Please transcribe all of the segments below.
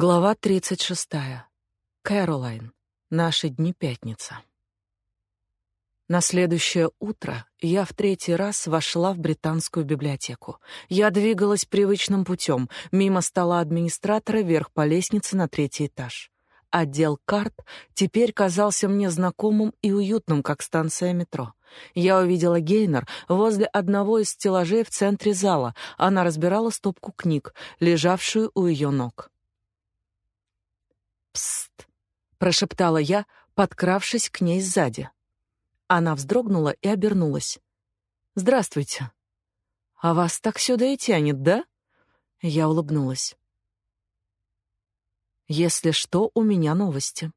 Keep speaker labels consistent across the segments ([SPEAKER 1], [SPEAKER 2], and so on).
[SPEAKER 1] Глава 36. Кэролайн. Наши дни пятница. На следующее утро я в третий раз вошла в британскую библиотеку. Я двигалась привычным путем, мимо стола администратора вверх по лестнице на третий этаж. Отдел карт теперь казался мне знакомым и уютным, как станция метро. Я увидела Гейнер возле одного из стеллажей в центре зала. Она разбирала стопку книг, лежавшую у ее ног. «Псst!» — прошептала я, подкравшись к ней сзади. Она вздрогнула и обернулась. «Здравствуйте. А вас так сюда и тянет, да?» Я улыбнулась. «Если что, у меня новости».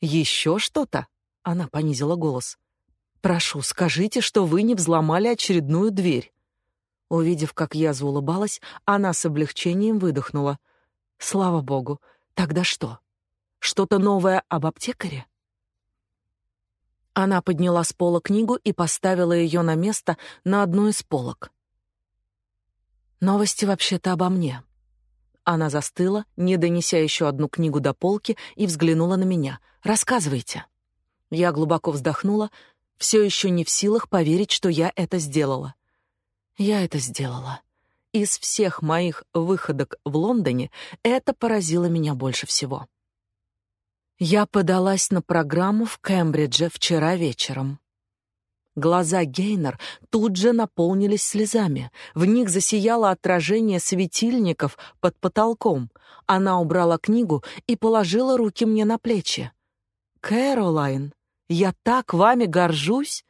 [SPEAKER 1] «Еще что-то?» — она понизила голос. «Прошу, скажите, что вы не взломали очередную дверь». Увидев, как я заулыбалась, она с облегчением выдохнула. «Слава богу. Тогда что? Что-то новое об аптекаре?» Она подняла с пола книгу и поставила ее на место на одну из полок. Новости вообще-то обо мне. Она застыла, не донеся еще одну книгу до полки, и взглянула на меня. Рассказывайте. Я глубоко вздохнула, все еще не в силах поверить, что я это сделала. Я это сделала. Из всех моих выходок в Лондоне это поразило меня больше всего. Я подалась на программу в Кембридже вчера вечером. Глаза Гейнер тут же наполнились слезами. В них засияло отражение светильников под потолком. Она убрала книгу и положила руки мне на плечи. «Кэролайн, я так вами горжусь!»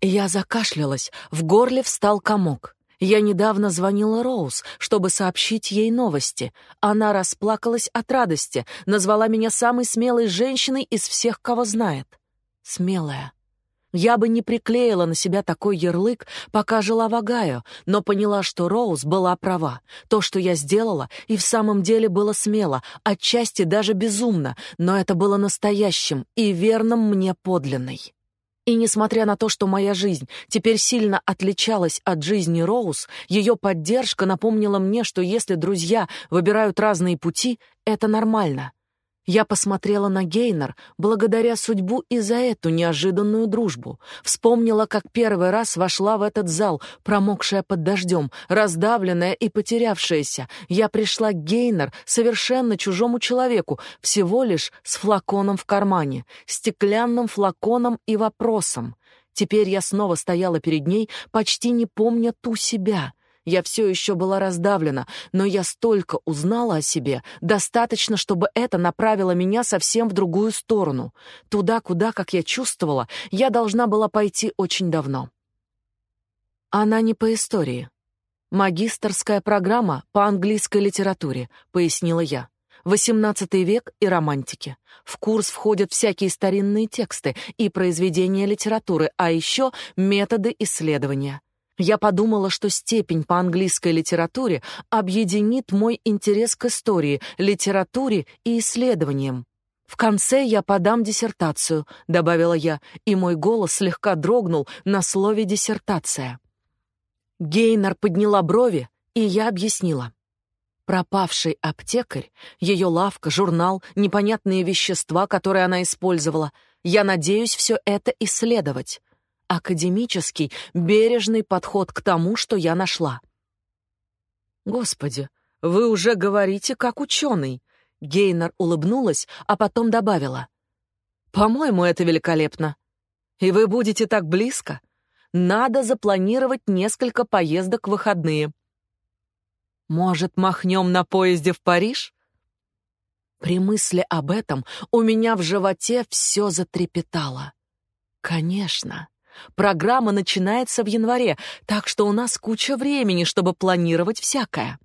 [SPEAKER 1] Я закашлялась, в горле встал комок. Я недавно звонила Роуз, чтобы сообщить ей новости. Она расплакалась от радости, назвала меня самой смелой женщиной из всех, кого знает. Смелая. Я бы не приклеила на себя такой ярлык, пока жила в Огайо, но поняла, что Роуз была права. То, что я сделала, и в самом деле было смело, отчасти даже безумно, но это было настоящим и верным мне подлинной. И несмотря на то, что моя жизнь теперь сильно отличалась от жизни Роуз, ее поддержка напомнила мне, что если друзья выбирают разные пути, это нормально. Я посмотрела на Гейнер благодаря судьбу и за эту неожиданную дружбу. Вспомнила, как первый раз вошла в этот зал, промокшая под дождем, раздавленная и потерявшаяся. Я пришла к Гейнер, совершенно чужому человеку, всего лишь с флаконом в кармане, стеклянным флаконом и вопросом. Теперь я снова стояла перед ней, почти не помня ту себя — я все еще была раздавлена, но я столько узнала о себе, достаточно, чтобы это направило меня совсем в другую сторону, туда, куда, как я чувствовала, я должна была пойти очень давно. Она не по истории. Магистерская программа по английской литературе, пояснила я. XVIII век и романтики. В курс входят всякие старинные тексты и произведения литературы, а еще методы исследования. Я подумала, что степень по английской литературе объединит мой интерес к истории, литературе и исследованиям. В конце я подам диссертацию, добавила я, и мой голос слегка дрогнул на слове диссертация. Гейнер подняла брови, и я объяснила. Пропавший аптекарь, ее лавка, журнал, непонятные вещества, которые она использовала. Я надеюсь все это исследовать академический, бережный подход к тому, что я нашла. Господи, вы уже говорите как ученый. Гейнер улыбнулась, а потом добавила: По-моему, это великолепно. И вы будете так близко. Надо запланировать несколько поездок в выходные. Может, махнем на поезде в Париж? При мысли об этом у меня в животе все затрепетало. Конечно. Программа начинается в январе, так что у нас куча времени, чтобы планировать всякое.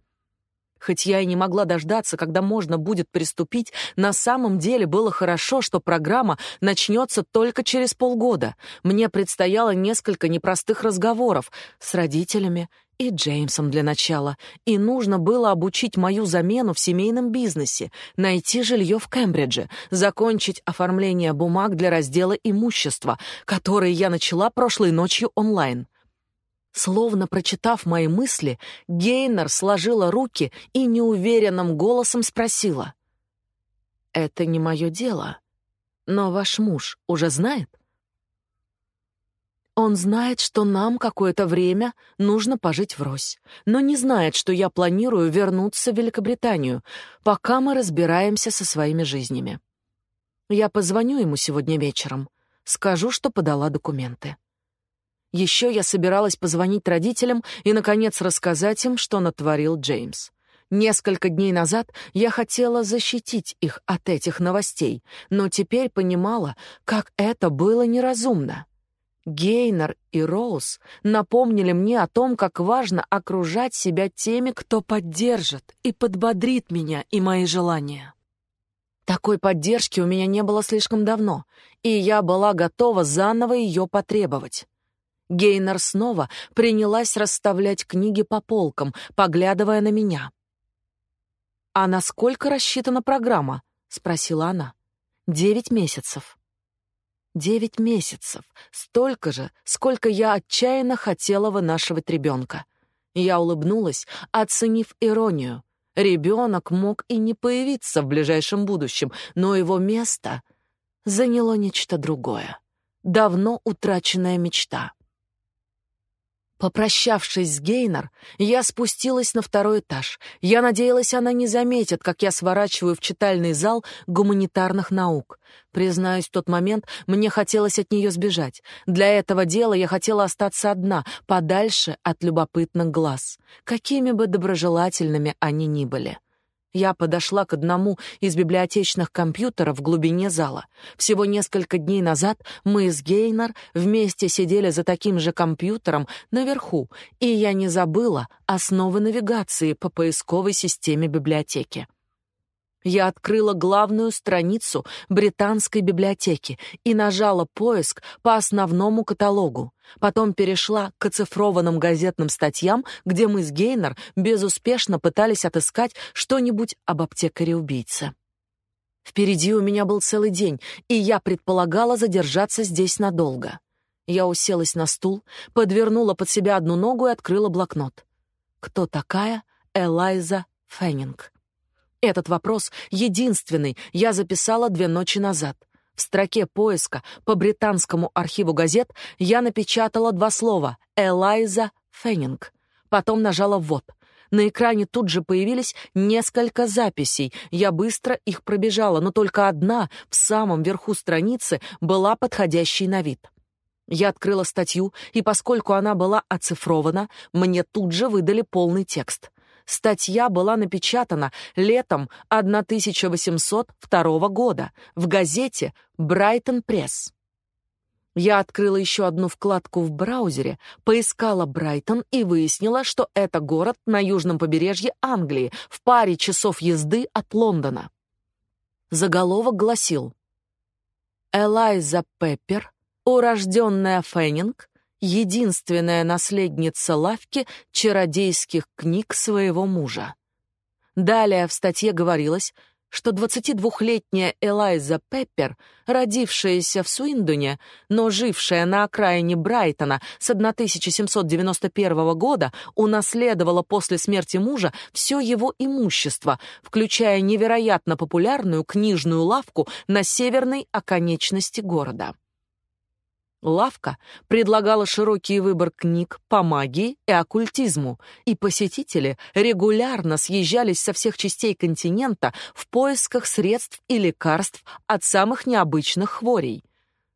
[SPEAKER 1] Хоть я и не могла дождаться, когда можно будет приступить, на самом деле было хорошо, что программа начнется только через полгода. Мне предстояло несколько непростых разговоров с родителями, и Джеймсом для начала, и нужно было обучить мою замену в семейном бизнесе, найти жилье в Кембридже, закончить оформление бумаг для раздела имущества, которые я начала прошлой ночью онлайн. Словно прочитав мои мысли, Гейнер сложила руки и неуверенным голосом спросила: это не мое дело. Но ваш муж уже знает? Он знает, что нам какое-то время нужно пожить врозь, но не знает, что я планирую вернуться в Великобританию, пока мы разбираемся со своими жизнями. Я позвоню ему сегодня вечером, скажу, что подала документы. Еще я собиралась позвонить родителям и, наконец, рассказать им, что натворил Джеймс. Несколько дней назад я хотела защитить их от этих новостей, но теперь понимала, как это было неразумно. Гейнер и Роуз напомнили мне о том, как важно окружать себя теми, кто поддержит и подбодрит меня и мои желания. Такой поддержки у меня не было слишком давно, и я была готова заново ее потребовать. Гейнер снова принялась расставлять книги по полкам, поглядывая на меня. «А насколько рассчитана программа?» — спросила она. «Девять месяцев». Девять месяцев. Столько же, сколько я отчаянно хотела вынашивать ребенка. Я улыбнулась, оценив иронию. Ребенок мог и не появиться в ближайшем будущем, но его место заняло нечто другое. Давно утраченная мечта. Попрощавшись с Гейнер, я спустилась на второй этаж. Я надеялась, она не заметит, как я сворачиваю в читальный зал гуманитарных наук. Признаюсь, в тот момент мне хотелось от нее сбежать. Для этого дела я хотела остаться одна, подальше от любопытных глаз, какими бы доброжелательными они ни были. Я подошла к одному из библиотечных компьютеров в глубине зала. Всего несколько дней назад мы с Гейнер вместе сидели за таким же компьютером наверху, и я не забыла основы навигации по поисковой системе библиотеки. Я открыла главную страницу британской библиотеки и нажала поиск по основному каталогу. Потом перешла к оцифрованным газетным статьям, где мы с Гейнер безуспешно пытались отыскать что-нибудь об аптекаре-убийце. Впереди у меня был целый день, и я предполагала задержаться здесь надолго. Я уселась на стул, подвернула под себя одну ногу и открыла блокнот. Кто такая Элайза Феннинг? Этот вопрос, единственный, я записала две ночи назад. В строке поиска по британскому архиву газет я напечатала два слова «Элайза Феннинг». Потом нажала «Ввод». На экране тут же появились несколько записей. Я быстро их пробежала, но только одна в самом верху страницы была подходящей на вид. Я открыла статью, и поскольку она была оцифрована, мне тут же выдали полный текст. Статья была напечатана летом 1802 года в газете «Брайтон Пресс». Я открыла еще одну вкладку в браузере, поискала Брайтон и выяснила, что это город на южном побережье Англии, в паре часов езды от Лондона. Заголовок гласил «Элайза Пеппер, урожденная Феннинг, единственная наследница лавки чародейских книг своего мужа. Далее в статье говорилось, что 22-летняя Элайза Пеппер, родившаяся в Суиндуне, но жившая на окраине Брайтона с 1791 года, унаследовала после смерти мужа все его имущество, включая невероятно популярную книжную лавку на северной оконечности города. Лавка предлагала широкий выбор книг по магии и оккультизму, и посетители регулярно съезжались со всех частей континента в поисках средств и лекарств от самых необычных хворей.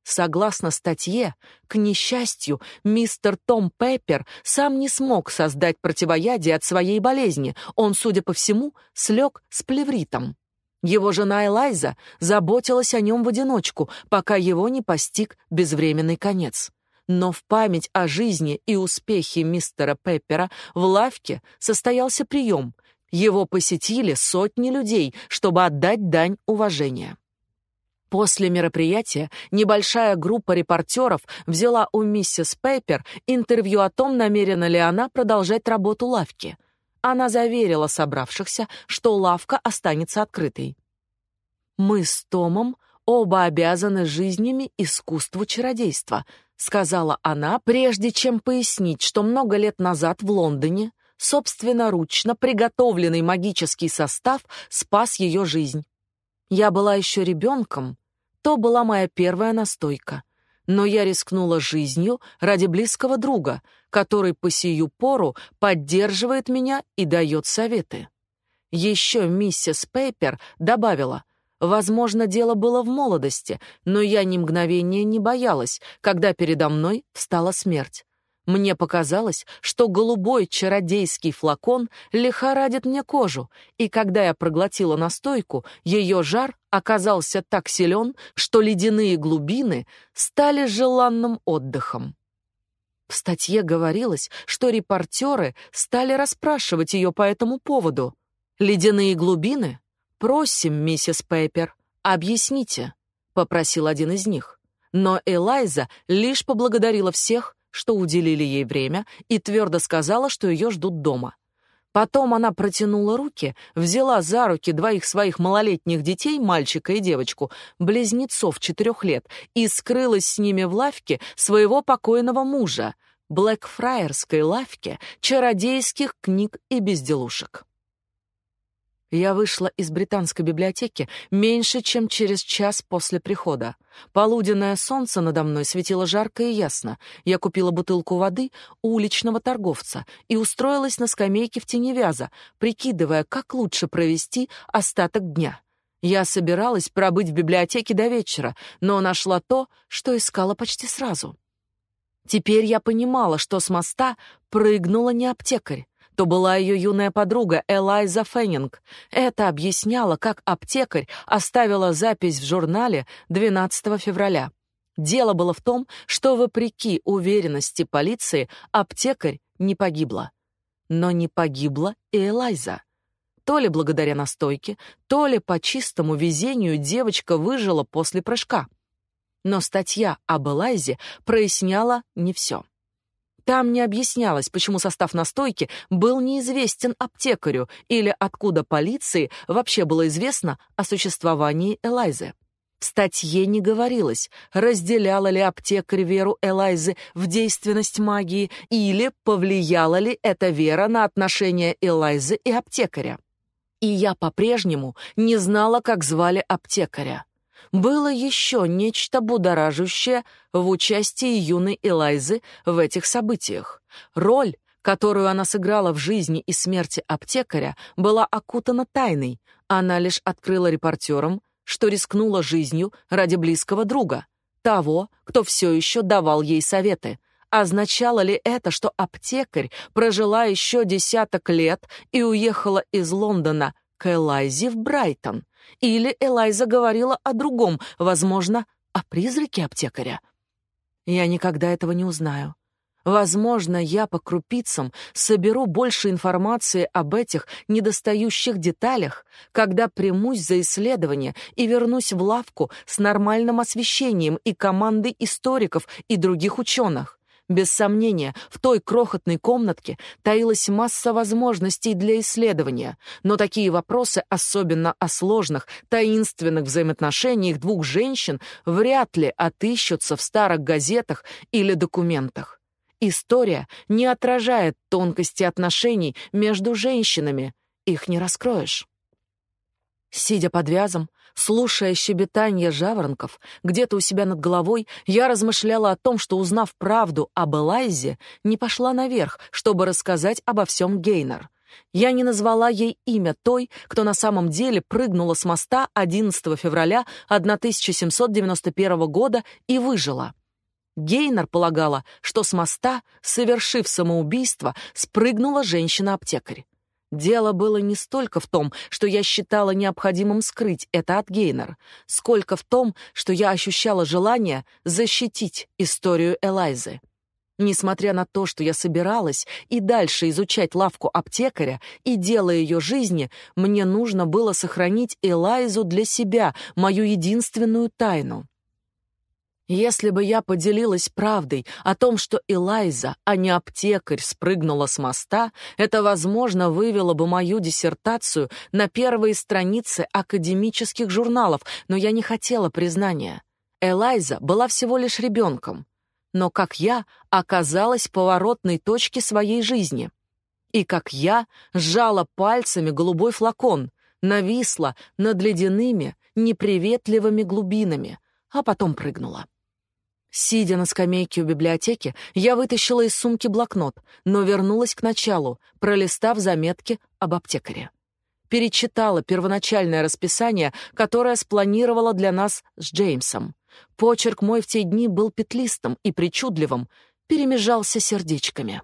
[SPEAKER 1] Согласно статье, к несчастью, мистер Том Пеппер сам не смог создать противоядие от своей болезни. Он, судя по всему, слег с плевритом. Его жена Элайза заботилась о нем в одиночку, пока его не постиг безвременный конец. Но в память о жизни и успехе мистера Пеппера в лавке состоялся прием. Его посетили сотни людей, чтобы отдать дань уважения. После мероприятия небольшая группа репортеров взяла у миссис Пеппер интервью о том, намерена ли она продолжать работу лавки — она заверила собравшихся, что лавка останется открытой. «Мы с Томом оба обязаны жизнями искусству чародейства», сказала она, прежде чем пояснить, что много лет назад в Лондоне собственноручно приготовленный магический состав спас ее жизнь. Я была еще ребенком, то была моя первая настойка. Но я рискнула жизнью ради близкого друга, который по сию пору поддерживает меня и дает советы. Еще миссис Пейпер добавила, возможно, дело было в молодости, но я ни мгновения не боялась, когда передо мной встала смерть. Мне показалось, что голубой чародейский флакон лихорадит мне кожу, и когда я проглотила настойку, ее жар оказался так силен, что ледяные глубины стали желанным отдыхом. В статье говорилось, что репортеры стали расспрашивать ее по этому поводу. «Ледяные глубины? Просим, миссис Пейпер, объясните», — попросил один из них. Но Элайза лишь поблагодарила всех, что уделили ей время, и твердо сказала, что ее ждут дома. Потом она протянула руки, взяла за руки двоих своих малолетних детей, мальчика и девочку, близнецов четырех лет, и скрылась с ними в лавке своего покойного мужа, Блэкфраерской лавке чародейских книг и безделушек. Я вышла из британской библиотеки меньше, чем через час после прихода. Полуденное солнце надо мной светило жарко и ясно. Я купила бутылку воды у уличного торговца и устроилась на скамейке в тени вяза, прикидывая, как лучше провести остаток дня. Я собиралась пробыть в библиотеке до вечера, но нашла то, что искала почти сразу. Теперь я понимала, что с моста прыгнула не аптекарь то была ее юная подруга Элайза Феннинг. Это объясняло, как аптекарь оставила запись в журнале 12 февраля. Дело было в том, что, вопреки уверенности полиции, аптекарь не погибла. Но не погибла и Элайза. То ли благодаря настойке, то ли по чистому везению девочка выжила после прыжка. Но статья об Элайзе проясняла не все. Там не объяснялось, почему состав настойки был неизвестен аптекарю или откуда полиции вообще было известно о существовании Элайзы. В статье не говорилось, разделяла ли аптекарь веру Элайзы в действенность магии или повлияла ли эта вера на отношения Элайзы и аптекаря. И я по-прежнему не знала, как звали аптекаря было еще нечто будоражащее в участии юной Элайзы в этих событиях. Роль, которую она сыграла в жизни и смерти аптекаря, была окутана тайной. Она лишь открыла репортерам, что рискнула жизнью ради близкого друга, того, кто все еще давал ей советы. Означало ли это, что аптекарь прожила еще десяток лет и уехала из Лондона к Элайзе в Брайтон? Или Элайза говорила о другом, возможно, о призраке аптекаря. Я никогда этого не узнаю. Возможно, я по крупицам соберу больше информации об этих недостающих деталях, когда примусь за исследование и вернусь в лавку с нормальным освещением и командой историков и других ученых. Без сомнения, в той крохотной комнатке таилась масса возможностей для исследования, но такие вопросы, особенно о сложных, таинственных взаимоотношениях двух женщин, вряд ли отыщутся в старых газетах или документах. История не отражает тонкости отношений между женщинами, их не раскроешь. Сидя под вязом, Слушая щебетание жаворонков, где-то у себя над головой, я размышляла о том, что, узнав правду об Элайзе, не пошла наверх, чтобы рассказать обо всем Гейнер. Я не назвала ей имя той, кто на самом деле прыгнула с моста 11 февраля 1791 года и выжила. Гейнер полагала, что с моста, совершив самоубийство, спрыгнула женщина-аптекарь. Дело было не столько в том, что я считала необходимым скрыть это от Гейнер, сколько в том, что я ощущала желание защитить историю Элайзы. Несмотря на то, что я собиралась и дальше изучать лавку аптекаря и дело ее жизни, мне нужно было сохранить Элайзу для себя, мою единственную тайну. Если бы я поделилась правдой о том, что Элайза, а не аптекарь, спрыгнула с моста, это, возможно, вывело бы мою диссертацию на первые страницы академических журналов, но я не хотела признания. Элайза была всего лишь ребенком, но, как я, оказалась поворотной точке своей жизни. И как я сжала пальцами голубой флакон, нависла над ледяными, неприветливыми глубинами, а потом прыгнула. Сидя на скамейке у библиотеки, я вытащила из сумки блокнот, но вернулась к началу, пролистав заметки об аптекаре. Перечитала первоначальное расписание, которое спланировала для нас с Джеймсом. Почерк мой в те дни был петлистым и причудливым, перемежался сердечками.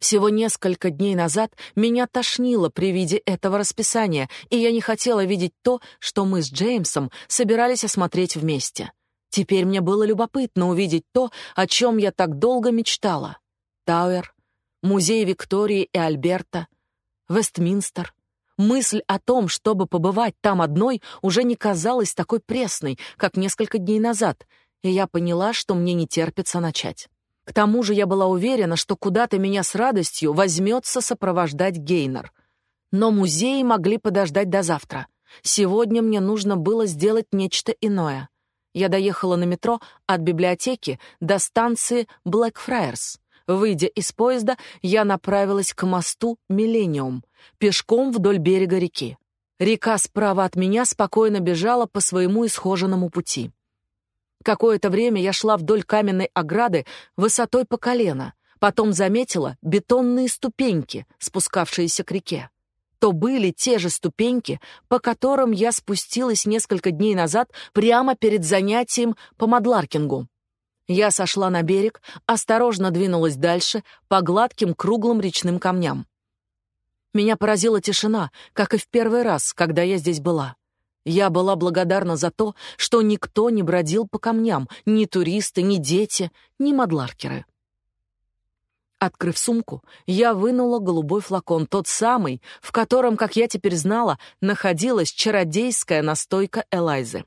[SPEAKER 1] Всего несколько дней назад меня тошнило при виде этого расписания, и я не хотела видеть то, что мы с Джеймсом собирались осмотреть вместе. Теперь мне было любопытно увидеть то, о чем я так долго мечтала. Тауэр, музей Виктории и Альберта, Вестминстер. Мысль о том, чтобы побывать там одной, уже не казалась такой пресной, как несколько дней назад, и я поняла, что мне не терпится начать. К тому же я была уверена, что куда-то меня с радостью возьмется сопровождать Гейнер. Но музеи могли подождать до завтра. Сегодня мне нужно было сделать нечто иное. Я доехала на метро от библиотеки до станции Блэкфрайерс. Выйдя из поезда, я направилась к мосту Миллениум, пешком вдоль берега реки. Река справа от меня спокойно бежала по своему исхоженному пути. Какое-то время я шла вдоль каменной ограды высотой по колено, потом заметила бетонные ступеньки, спускавшиеся к реке. То были те же ступеньки, по которым я спустилась несколько дней назад прямо перед занятием по мадларкингу. Я сошла на берег, осторожно двинулась дальше по гладким круглым речным камням. Меня поразила тишина, как и в первый раз, когда я здесь была. Я была благодарна за то, что никто не бродил по камням, ни туристы, ни дети, ни мадларкеры. Открыв сумку, я вынула голубой флакон, тот самый, в котором, как я теперь знала, находилась чародейская настойка Элайзы.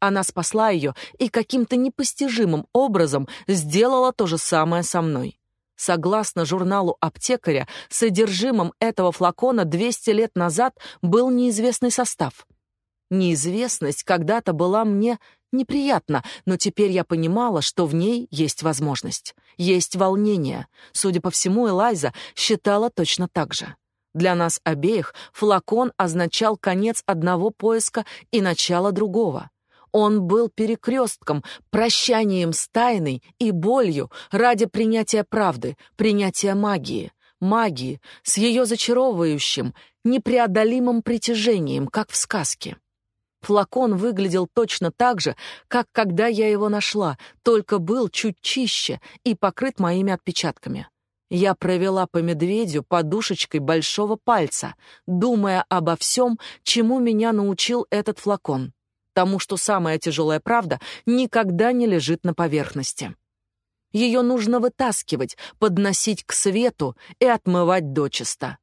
[SPEAKER 1] Она спасла ее и каким-то непостижимым образом сделала то же самое со мной. Согласно журналу аптекаря, содержимым этого флакона 200 лет назад был неизвестный состав. Неизвестность когда-то была мне неприятна, но теперь я понимала, что в ней есть возможность, есть волнение. Судя по всему, Элайза считала точно так же. Для нас обеих флакон означал конец одного поиска и начало другого. Он был перекрестком, прощанием с тайной и болью ради принятия правды, принятия магии. Магии с ее зачаровывающим, непреодолимым притяжением, как в сказке. Флакон выглядел точно так же, как когда я его нашла, только был чуть чище и покрыт моими отпечатками. Я провела по медведю подушечкой большого пальца, думая обо всем, чему меня научил этот флакон. Тому, что самая тяжелая правда никогда не лежит на поверхности. Ее нужно вытаскивать, подносить к свету и отмывать дочисто.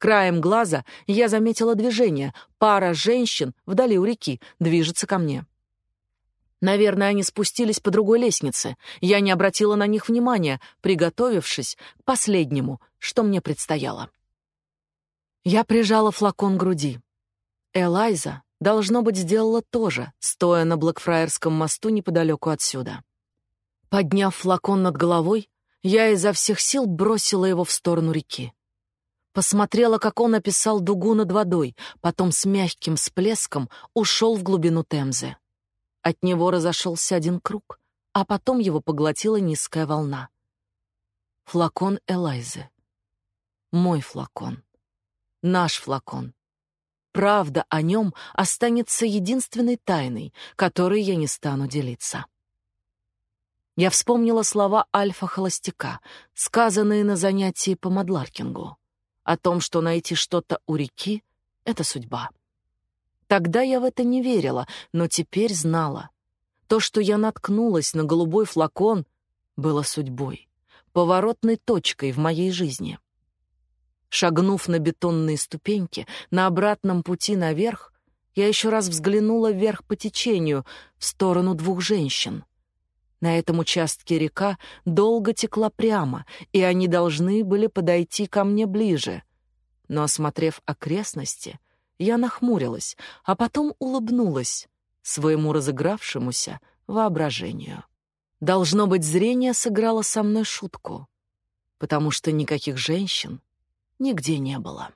[SPEAKER 1] Краем глаза я заметила движение. Пара женщин вдали у реки движется ко мне. Наверное, они спустились по другой лестнице. Я не обратила на них внимания, приготовившись к последнему, что мне предстояло. Я прижала флакон к груди. Элайза, должно быть, сделала то же, стоя на Блэкфраерском мосту неподалеку отсюда. Подняв флакон над головой, я изо всех сил бросила его в сторону реки. Посмотрела, как он описал дугу над водой, потом с мягким всплеском ушел в глубину Темзы. От него разошелся один круг, а потом его поглотила низкая волна. Флакон Элайзы. Мой флакон. Наш флакон. Правда о нем останется единственной тайной, которой я не стану делиться. Я вспомнила слова Альфа-холостяка, сказанные на занятии по мадларкингу о том, что найти что-то у реки — это судьба. Тогда я в это не верила, но теперь знала. То, что я наткнулась на голубой флакон, было судьбой, поворотной точкой в моей жизни. Шагнув на бетонные ступеньки, на обратном пути наверх, я еще раз взглянула вверх по течению, в сторону двух женщин. На этом участке река долго текла прямо, и они должны были подойти ко мне ближе. Но, осмотрев окрестности, я нахмурилась, а потом улыбнулась своему разыгравшемуся воображению. Должно быть, зрение сыграло со мной шутку, потому что никаких женщин нигде не было.